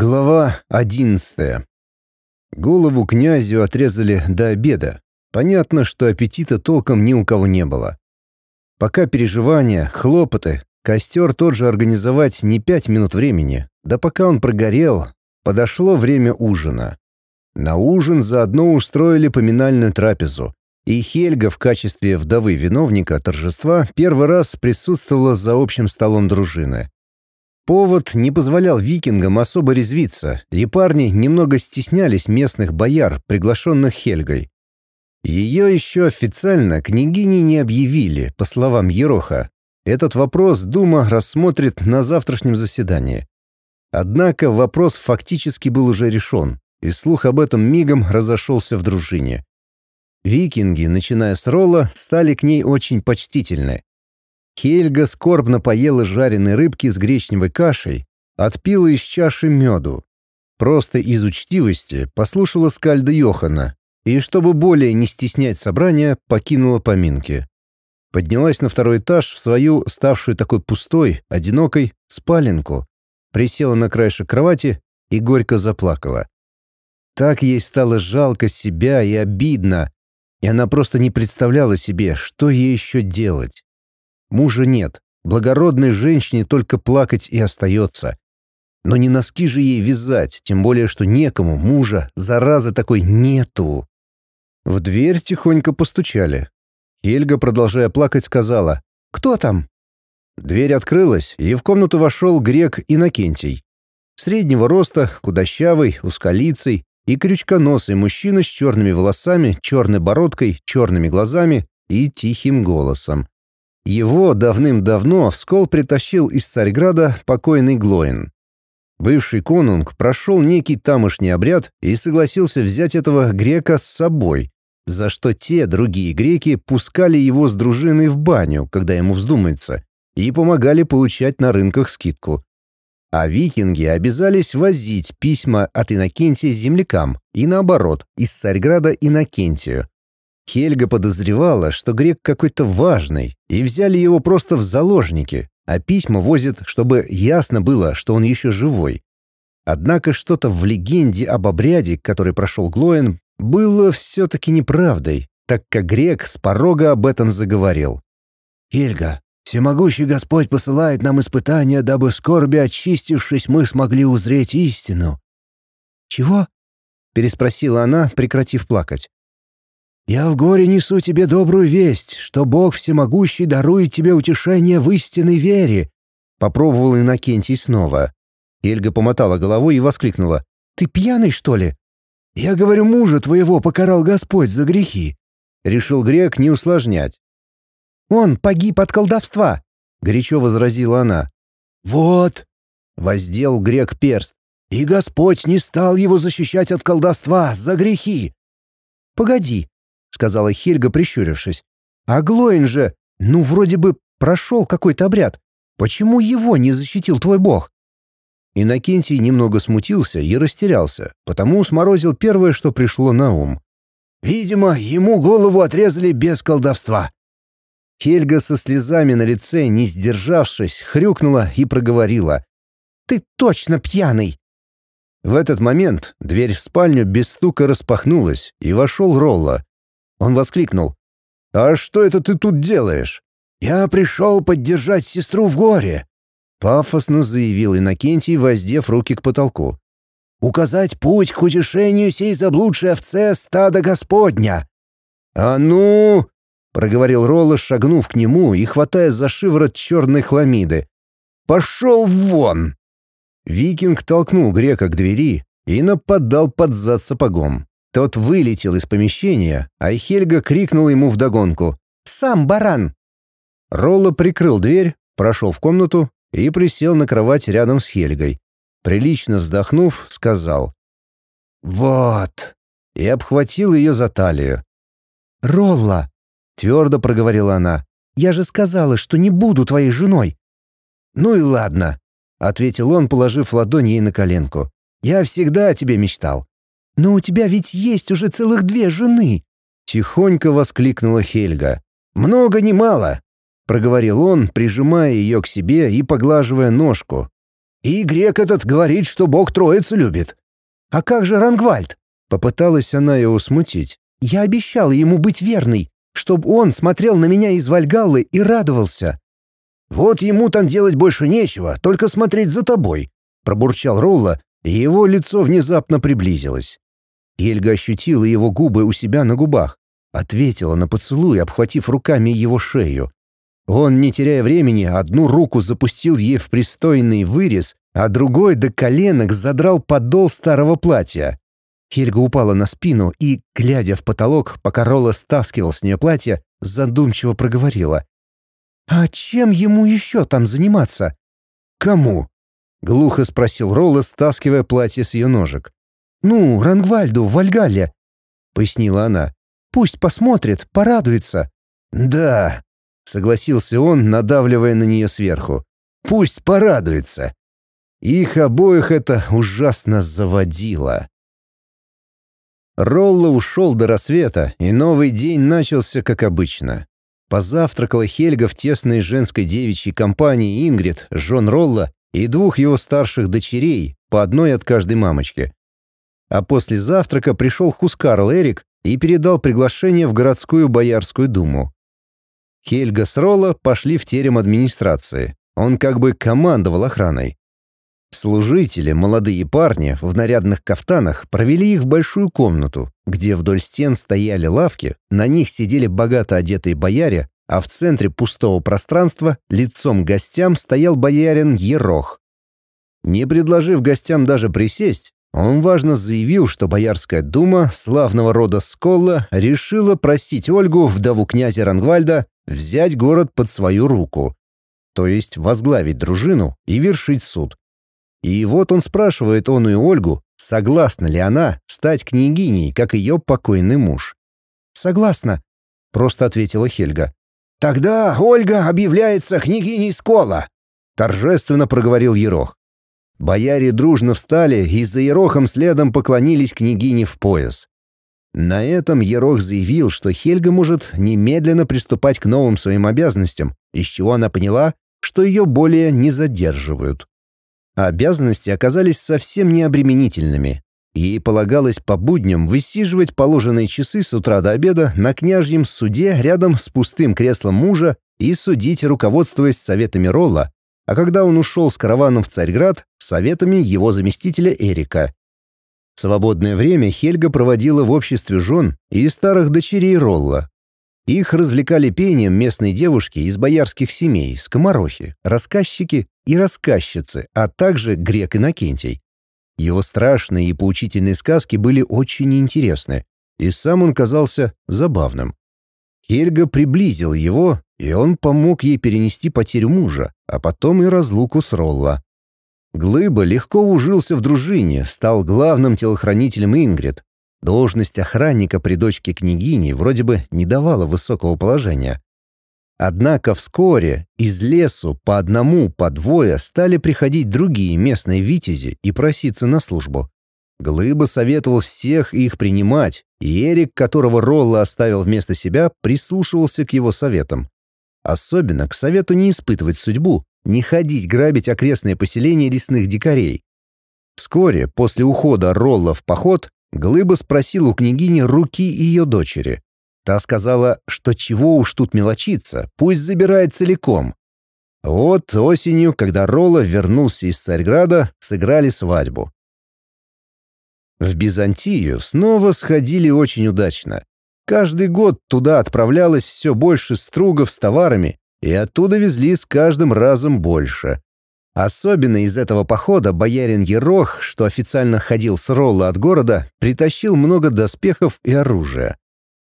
Глава одиннадцатая. Голову князю отрезали до обеда. Понятно, что аппетита толком ни у кого не было. Пока переживания, хлопоты, костер тот же организовать не пять минут времени, да пока он прогорел, подошло время ужина. На ужин заодно устроили поминальную трапезу, и Хельга в качестве вдовы виновника торжества первый раз присутствовала за общим столом дружины. Повод не позволял викингам особо резвиться, и парни немного стеснялись местных бояр, приглашенных Хельгой. Ее еще официально княгини не объявили, по словам Ероха. Этот вопрос Дума рассмотрит на завтрашнем заседании. Однако вопрос фактически был уже решен, и слух об этом мигом разошелся в дружине. Викинги, начиная с Ролла, стали к ней очень почтительны. Хельга скорбно поела жареной рыбки с гречневой кашей, отпила из чаши меду. Просто из учтивости послушала скальда Йохана и, чтобы более не стеснять собрания, покинула поминки. Поднялась на второй этаж в свою, ставшую такой пустой, одинокой, спаленку, присела на краешек кровати и горько заплакала. Так ей стало жалко себя и обидно, и она просто не представляла себе, что ей еще делать. Мужа нет. Благородной женщине только плакать и остается. Но не носки же ей вязать, тем более, что некому, мужа, заразы такой нету. В дверь тихонько постучали. Хельга, продолжая плакать, сказала «Кто там?». Дверь открылась, и в комнату вошел грек Иннокентий. Среднего роста, худощавый, узколицый и крючконосый мужчина с черными волосами, черной бородкой, черными глазами и тихим голосом. Его давным-давно в Скол притащил из Царьграда покойный Глоин. Бывший конунг прошел некий тамошний обряд и согласился взять этого грека с собой, за что те другие греки пускали его с дружиной в баню, когда ему вздумается, и помогали получать на рынках скидку. А викинги обязались возить письма от Иннокентия землякам и наоборот, из Царьграда Иннокентию. Хельга подозревала, что грек какой-то важный, и взяли его просто в заложники, а письма возят, чтобы ясно было, что он еще живой. Однако что-то в легенде об обряде, который прошел Глоен, было все-таки неправдой, так как грек с порога об этом заговорил. «Хельга, всемогущий Господь посылает нам испытания, дабы в скорби очистившись, мы смогли узреть истину». «Чего?» — переспросила она, прекратив плакать. Я в горе несу тебе добрую весть, что Бог всемогущий дарует тебе утешение в истинной вере. Попробовал Иннокентий снова. Эльга помотала головой и воскликнула. «Ты пьяный, что ли?» «Я говорю, мужа твоего покарал Господь за грехи», — решил грек не усложнять. «Он погиб от колдовства», — горячо возразила она. «Вот», — воздел грек перст, — «и Господь не стал его защищать от колдовства за грехи». «Погоди», — сказала Хельга, прищурившись. «А Глоин же, ну, вроде бы прошел какой-то обряд. Почему его не защитил твой бог?» Иннокентий немного смутился и растерялся, потому сморозил первое, что пришло на ум. «Видимо, ему голову отрезали без колдовства». Хельга со слезами на лице, не сдержавшись, хрюкнула и проговорила. «Ты точно пьяный!» В этот момент дверь в спальню без стука распахнулась, и вошел Ролла. Он воскликнул. «А что это ты тут делаешь?» «Я пришел поддержать сестру в горе», — пафосно заявил Иннокентий, воздев руки к потолку. «Указать путь к утешению сей заблудшей овце стада Господня». «А ну!» — проговорил Ролла, шагнув к нему и хватая за шиворот черной хламиды. «Пошел вон!» Викинг толкнул грека к двери и нападал под зад сапогом. Тот вылетел из помещения, а Хельга крикнула ему вдогонку «Сам баран!». Ролло прикрыл дверь, прошел в комнату и присел на кровать рядом с Хельгой. Прилично вздохнув, сказал «Вот!» и обхватил ее за талию. «Ролла!» — твердо проговорила она. «Я же сказала, что не буду твоей женой!» «Ну и ладно!» — ответил он, положив ладонь ей на коленку. «Я всегда о тебе мечтал. «Но у тебя ведь есть уже целых две жены!» Тихонько воскликнула Хельга. «Много не мало!» — проговорил он, прижимая ее к себе и поглаживая ножку. И грек этот говорит, что бог троицу любит. А как же Рангвальд? Попыталась она его смутить. Я обещала ему быть верной, чтобы он смотрел на меня из Вальгаллы и радовался. Вот ему там делать больше нечего, только смотреть за тобой, пробурчал Ролла, и его лицо внезапно приблизилось. Ельга ощутила его губы у себя на губах, ответила на поцелуй, обхватив руками его шею. Он, не теряя времени, одну руку запустил ей в пристойный вырез, а другой до коленок задрал подол старого платья. Хельга упала на спину и, глядя в потолок, пока Ролла стаскивал с нее платье, задумчиво проговорила. «А чем ему еще там заниматься?» «Кому?» — глухо спросил Ролла, стаскивая платье с ее ножек. «Ну, Рангвальду в Вальгалле», — пояснила она. «Пусть посмотрит, порадуется». «Да», согласился он, надавливая на нее сверху. Пусть порадуется. Их обоих это ужасно заводило. Ролло ушел до рассвета, и новый день начался как обычно. Позавтракала Хельга в тесной женской девичьей компании Ингрид, жен Ролла и двух его старших дочерей, по одной от каждой мамочки. А после завтрака пришел Хускарл Эрик и передал приглашение в городскую Боярскую думу. Хельга с Ролла пошли в терем администрации. Он как бы командовал охраной. Служители, молодые парни в нарядных кафтанах, провели их в большую комнату, где вдоль стен стояли лавки, на них сидели богато одетые бояре, а в центре пустого пространства лицом гостям стоял боярин Ерох. Не предложив гостям даже присесть, он важно заявил, что Боярская дума славного рода Сколла решила просить Ольгу, вдову князя Рангвальда, взять город под свою руку, то есть возглавить дружину и вершить суд. И вот он спрашивает он и Ольгу, согласна ли она стать княгиней, как ее покойный муж. «Согласна», — просто ответила Хельга. «Тогда Ольга объявляется княгиней Скола», — торжественно проговорил Ерох. Бояре дружно встали и за Ерохом следом поклонились княгине в пояс. На этом Ерох заявил, что Хельга может немедленно приступать к новым своим обязанностям, из чего она поняла, что ее более не задерживают. Обязанности оказались совсем необременительными. Ей полагалось по будням высиживать положенные часы с утра до обеда на княжьем суде рядом с пустым креслом мужа и судить, руководствуясь советами Ролла, а когда он ушел с караваном в Царьград, советами его заместителя Эрика. Свободное время Хельга проводила в обществе жен и старых дочерей Ролла. Их развлекали пением местные девушки из боярских семей, скоморохи, рассказчики и рассказчицы, а также грек Иннокентий. Его страшные и поучительные сказки были очень интересны, и сам он казался забавным. Хельга приблизил его, и он помог ей перенести потерю мужа, а потом и разлуку с Ролла. Глыба легко ужился в дружине, стал главным телохранителем Ингрид. Должность охранника при дочке княгини вроде бы не давала высокого положения. Однако вскоре из лесу по одному, по двое стали приходить другие местные витязи и проситься на службу. Глыба советовал всех их принимать, и Эрик, которого Ролла оставил вместо себя, прислушивался к его советам. Особенно к совету не испытывать судьбу, не ходить грабить окрестные поселения лесных дикарей. Вскоре, после ухода Ролла в поход, Глыба спросил у княгини руки ее дочери. Та сказала, что чего уж тут мелочиться, пусть забирает целиком. Вот осенью, когда Ролла вернулся из Царьграда, сыграли свадьбу. В Византию снова сходили очень удачно. Каждый год туда отправлялось все больше стругов с товарами, и оттуда везли с каждым разом больше. Особенно из этого похода боярин Ерох, что официально ходил с Ролла от города, притащил много доспехов и оружия.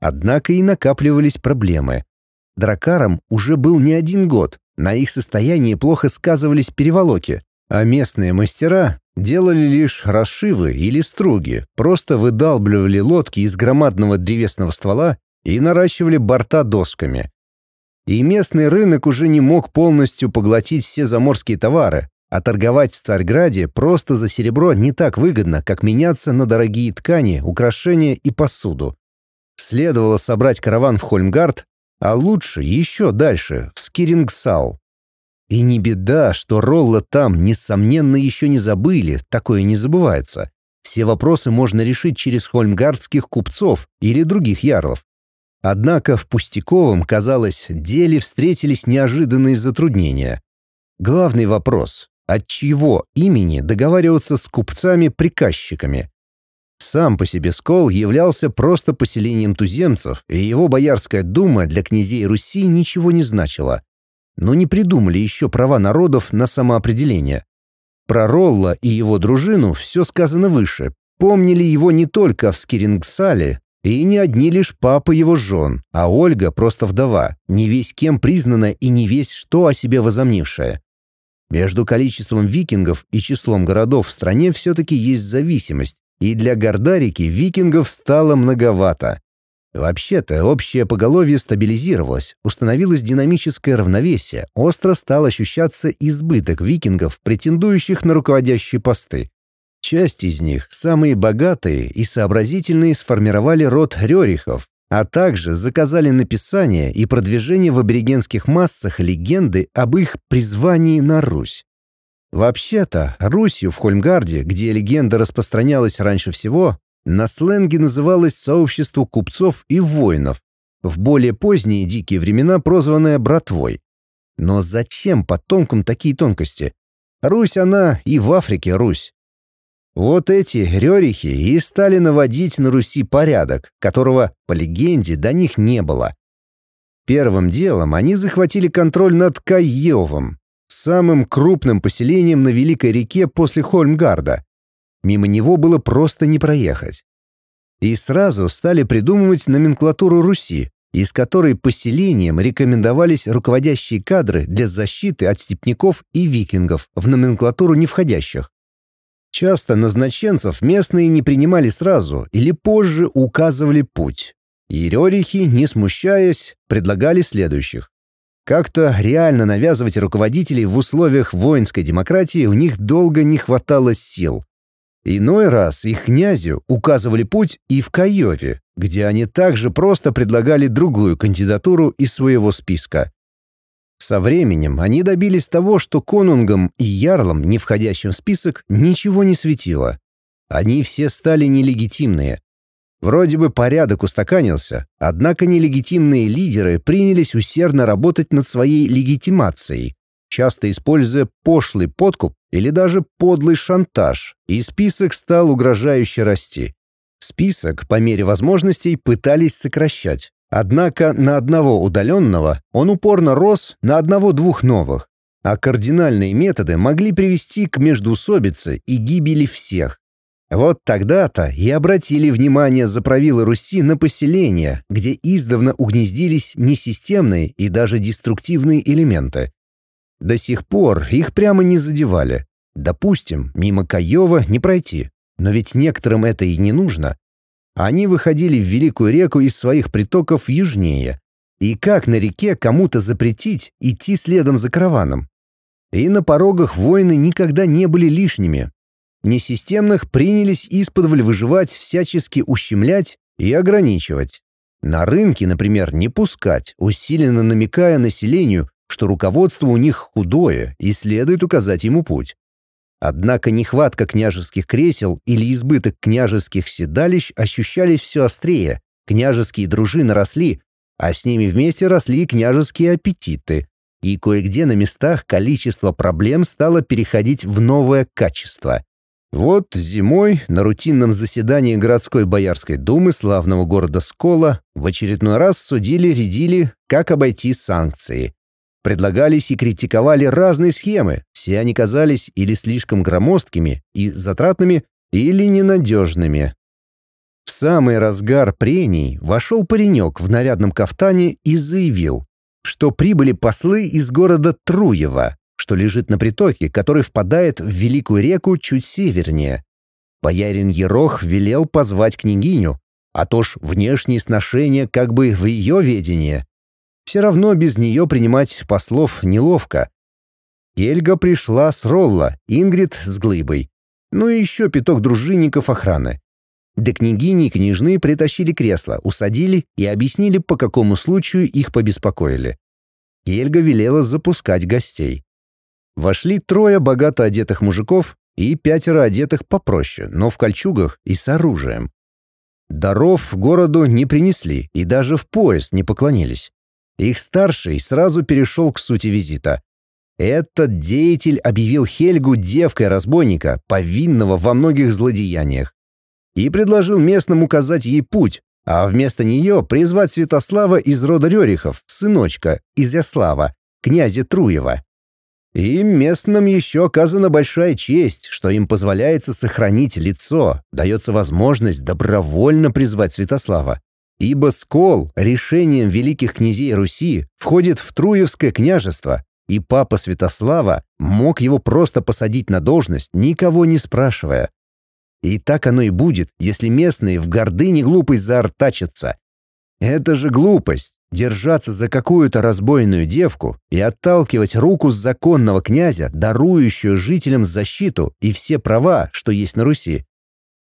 Однако и накапливались проблемы. Дракарам уже был не один год, на их состоянии плохо сказывались переволоки, а местные мастера делали лишь расшивы или струги, просто выдалбливали лодки из громадного древесного ствола и наращивали борта досками и местный рынок уже не мог полностью поглотить все заморские товары, а торговать в Царьграде просто за серебро не так выгодно, как меняться на дорогие ткани, украшения и посуду. Следовало собрать караван в Хольмгард, а лучше еще дальше, в Скирингсал. И не беда, что Ролла там, несомненно, еще не забыли, такое не забывается. Все вопросы можно решить через хольмгардских купцов или других ярлов. Однако в Пустяковом, казалось, деле встретились неожиданные затруднения. Главный вопрос — от чьего имени договариваться с купцами-приказчиками? Сам по себе Скол являлся просто поселением туземцев, и его Боярская дума для князей Руси ничего не значила. Но не придумали еще права народов на самоопределение. Про Ролла и его дружину все сказано выше. Помнили его не только в Скирингсале, и не одни лишь папа его жен, а Ольга просто вдова, не весь кем признана и не весь что о себе возомнившая. Между количеством викингов и числом городов в стране все-таки есть зависимость, и для Гордарики викингов стало многовато. Вообще-то общее поголовье стабилизировалось, установилось динамическое равновесие, остро стал ощущаться избыток викингов, претендующих на руководящие посты. Часть из них, самые богатые и сообразительные, сформировали род Рерихов, а также заказали написание и продвижение в аборигенских массах легенды об их призвании на Русь. Вообще-то, Русью в Хольмгарде, где легенда распространялась раньше всего, на сленге называлось сообщество купцов и воинов, в более поздние дикие времена прозванное «братвой». Но зачем потомкам такие тонкости? Русь она и в Африке Русь. Вот эти рерихи и стали наводить на Руси порядок, которого, по легенде, до них не было. Первым делом они захватили контроль над Каевом, самым крупным поселением на Великой реке после Хольмгарда. Мимо него было просто не проехать. И сразу стали придумывать номенклатуру Руси, из которой поселением рекомендовались руководящие кадры для защиты от степняков и викингов в номенклатуру не входящих. Часто назначенцев местные не принимали сразу или позже указывали путь. И Рерихи, не смущаясь, предлагали следующих. Как-то реально навязывать руководителей в условиях воинской демократии у них долго не хватало сил. Иной раз их князю указывали путь и в Каеве, где они также просто предлагали другую кандидатуру из своего списка. Со временем они добились того, что конунгам и ярлам, не входящим в список, ничего не светило. Они все стали нелегитимные, Вроде бы порядок устаканился, однако нелегитимные лидеры принялись усердно работать над своей легитимацией, часто используя пошлый подкуп или даже подлый шантаж, и список стал угрожающе расти. Список, по мере возможностей, пытались сокращать. Однако на одного удаленного он упорно рос на одного-двух новых, а кардинальные методы могли привести к междоусобице и гибели всех, вот тогда-то и обратили внимание заправилы Руси на поселения, где издавна угнездились несистемные и даже деструктивные элементы. До сих пор их прямо не задевали. Допустим, мимо Каева не пройти, но ведь некоторым это и не нужно. Они выходили в Великую реку из своих притоков южнее. И как на реке кому-то запретить идти следом за караваном? И на порогах воины никогда не были лишними, Несистемных принялись исподволь выживать, всячески ущемлять и ограничивать. На рынке, например, не пускать, усиленно намекая населению, что руководство у них худое и следует указать ему путь. Однако нехватка княжеских кресел или избыток княжеских седалищ ощущались все острее, княжеские дружины росли, а с ними вместе росли княжеские аппетиты, и кое-где на местах количество проблем стало переходить в новое качество. Вот зимой на рутинном заседании городской боярской думы славного города Скола в очередной раз судили-рядили, как обойти санкции. Предлагались и критиковали разные схемы, все они казались или слишком громоздкими и затратными, или ненадежными. В самый разгар прений вошел паренек в нарядном кафтане и заявил, что прибыли послы из города Труева, что лежит на притоке, который впадает в Великую реку чуть севернее. Боярин Ерох велел позвать княгиню, а то ж внешние сношения как бы в ее ведении. Все равно без нее принимать послов неловко. Эльга пришла с Ролла, Ингрид с Глыбой. Ну и еще пяток дружинников охраны. До княгини и княжны притащили кресло, усадили и объяснили, по какому случаю их побеспокоили. Эльга велела запускать гостей. вошли трое богато одетых мужиков и пятеро одетых попроще, но в кольчугах и с оружием. Даров городу не принесли и даже в пояс не поклонились. Их старший сразу перешел к сути визита. Этот деятель объявил Хельгу девкой разбойника, повинного во многих злодеяниях, и предложил местным указать ей путь, а вместо нее призвать Святослава из рода Рерихов, сыночка Изяслава, князя Труева. И местным еще оказана большая честь, что им позволяется сохранить лицо, дается возможность добровольно призвать Святослава. Ибо Скол решением великих князей Руси входит в Труевское княжество, и папа Святослава мог его просто посадить на должность, никого не спрашивая. И так оно и будет, если местные в гордыне глупость заортачатся. Это же глупость — держаться за какую-то разбойную девку и отталкивать руку законного князя, дарующую жителям защиту и все права, что есть на Руси.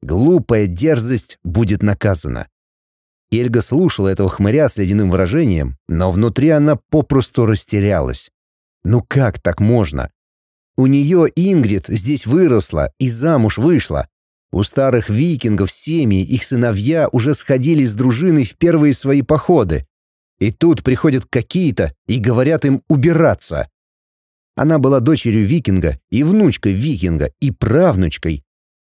Глупая дерзость будет наказана. Эльга слушала этого хмыря с ледяным выражением, но внутри она попросту растерялась. Ну как так можно? У нее Ингрид здесь выросла и замуж вышла, у старых викингов семьи, их сыновья уже сходили с дружиной в первые свои походы. И тут приходят какие-то и говорят им убираться. Она была дочерью викинга и внучкой викинга и правнучкой.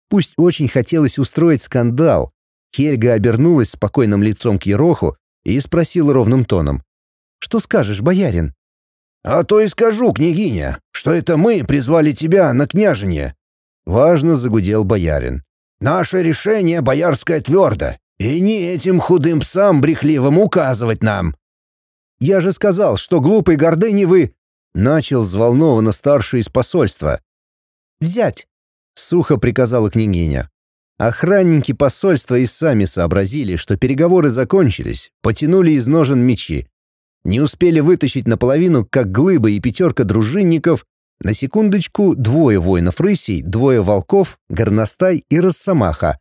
Пусть очень хотелось устроить скандал. Хельга обернулась спокойным лицом к Ероху и спросила ровным тоном. «Что скажешь, боярин?» «А то и скажу, княгиня, что это мы призвали тебя на княжение». Важно загудел боярин. Наше решение боярское твердо, и не этим худым псам брехливым указывать нам». «Я же сказал, что глупой гордыни вы...» — начал взволнованно старший из посольства. «Взять!» — сухо приказала княгиня. Охранники посольства и сами сообразили, что переговоры закончились, потянули из ножен мечи. Не успели вытащить наполовину, как глыба и пятерка дружинников на секундочку, двое воинов-рысей, двое волков, горностай и росомаха.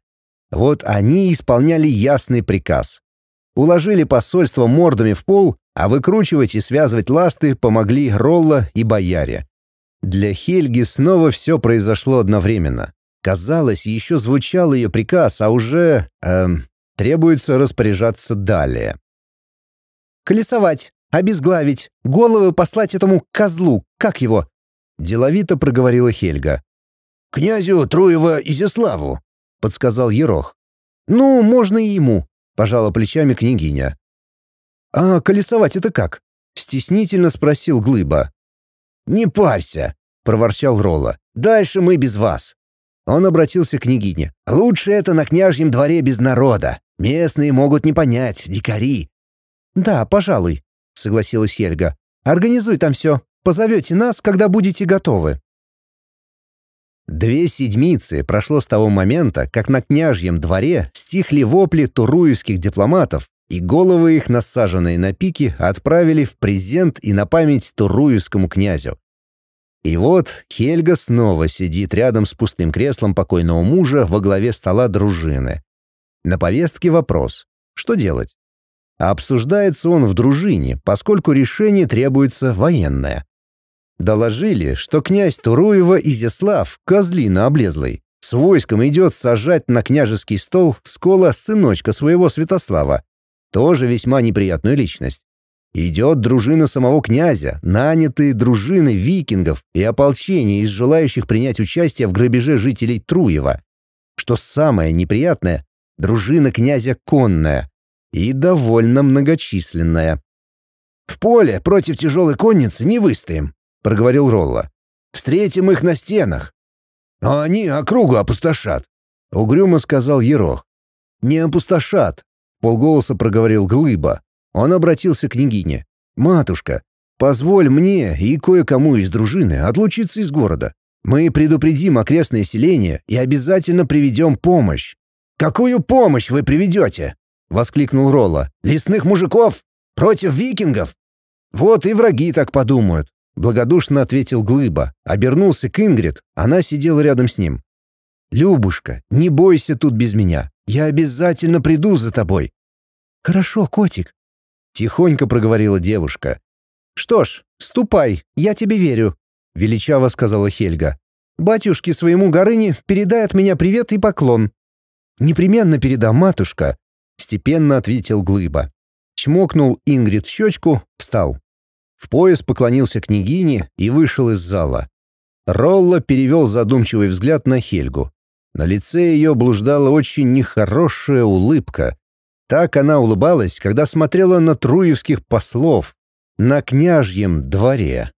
Вот они исполняли ясный приказ. Уложили посольство мордами в пол, а выкручивать и связывать ласты помогли Ролла и Бояре. Для Хельги снова все произошло одновременно. Казалось, еще звучал ее приказ, а уже... Эм, требуется распоряжаться далее. «Колесовать, обезглавить, головы послать этому козлу, как его, — деловито проговорила Хельга. «Князю Труева Изяславу», — подсказал Ерох. «Ну, можно и ему», — пожала плечами княгиня. «А колесовать это как?» — стеснительно спросил Глыба. «Не парься», — проворчал Ролла. «Дальше мы без вас». Он обратился к княгине. «Лучше это на княжьем дворе без народа. Местные могут не понять, дикари». «Да, пожалуй», — согласилась Хельга. «Организуй там все». Позовете нас, когда будете готовы». Две седмицы прошло с того момента, как на княжьем дворе стихли вопли туруевских дипломатов, и головы их, насаженные на пики, отправили в презент и на память туруевскому князю. И вот Хельга снова сидит рядом с пустым креслом покойного мужа во главе стола дружины. На повестке вопрос «Что делать?». обсуждается он в дружине, поскольку решение требуется военное. Доложили, что князь Туруева Изяслав, козлина облезлый, с войском идет сажать на княжеский стол скола сыночка своего Святослава. Тоже весьма неприятную личность. Идет дружина самого князя, нанятые дружины викингов и ополчение из желающих принять участие в грабеже жителей Труева. Что самое неприятное, дружина князя конная и довольно многочисленная. В поле против тяжелой конницы не выстоим, — проговорил Ролла. «Встретим их на стенах». «Но они округу опустошат», — угрюмо сказал Ерох. «Не опустошат», — полголоса проговорил Глыба. Он обратился к княгине. «Матушка, позволь мне и кое-кому из дружины отлучиться из города. Мы предупредим окрестное селение и обязательно приведем помощь». «Какую помощь вы приведете?» — воскликнул Ролла. «Лесных мужиков? Против викингов?» «Вот и враги так подумают. Благодушно ответил Глыба. Обернулся к Ингрид, она сидела рядом с ним. «Любушка, не бойся тут без меня. Я обязательно приду за тобой». «Хорошо, котик», — тихонько проговорила девушка. «Что ж, ступай, я тебе верю», — величаво сказала Хельга. «Батюшке своему Горыне передай от меня привет и поклон». «Непременно передам, матушка», — степенно ответил Глыба. Чмокнул Ингрид в щечку, встал. В пояс поклонился княгине и вышел из зала. Ролла перевел задумчивый взгляд на Хельгу. На лице ее блуждала очень нехорошая улыбка. Так она улыбалась, когда смотрела на труевских послов на княжьем дворе.